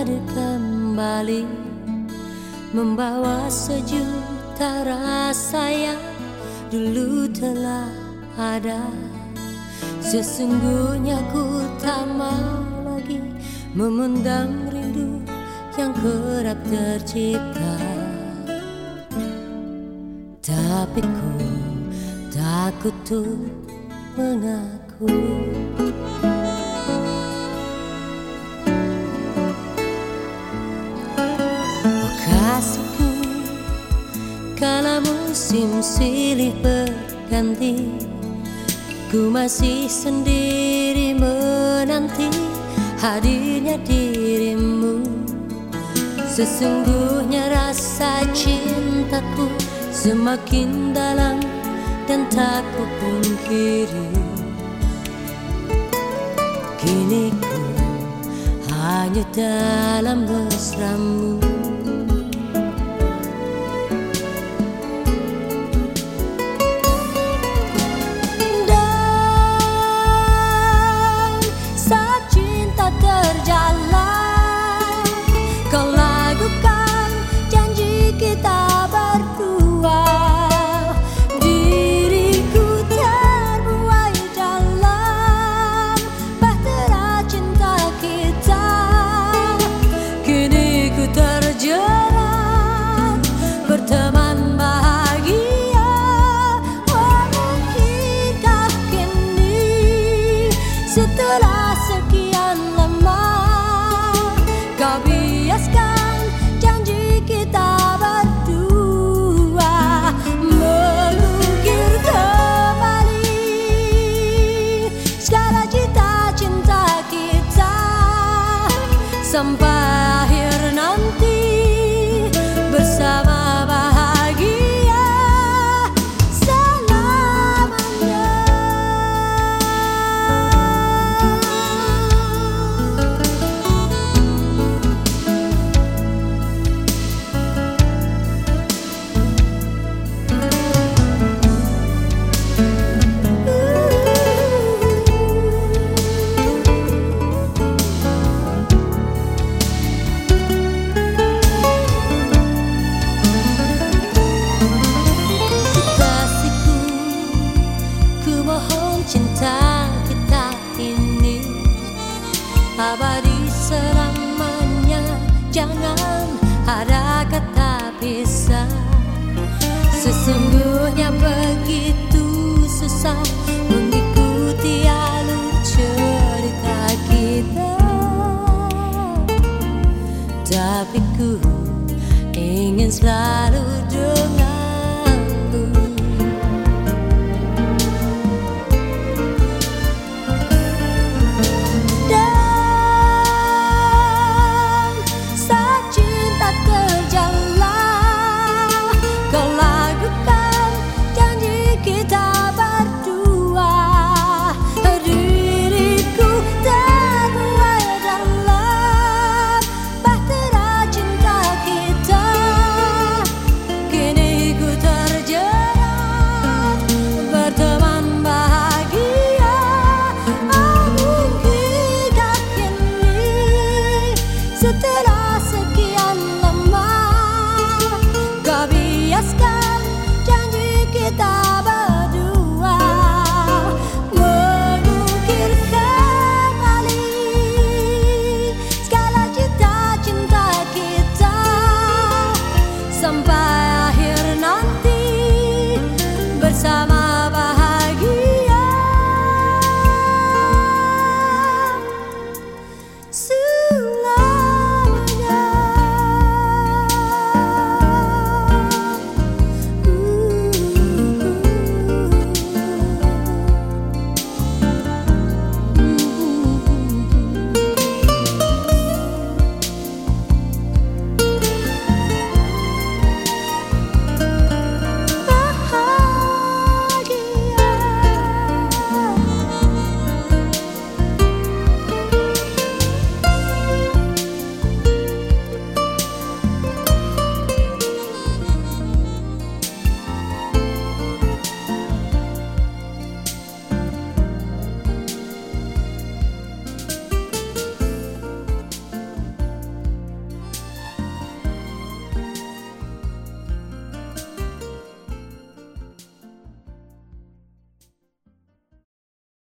hadir kembali Membawa sejuta rasa yang dulu telah ada. Sesungguhnya ku tak mau lagi Memendam rindu yang kerap tercipta. Tapi ku takut tuh mengaku kasihku Kala musim silih berganti Ku masih sendiri menanti Hadirnya dirimu. Sesungguhnya rasa cintaku Semakin dalam dan tak ku pungkiri Kini ku hanya dalam mesramu 江岸。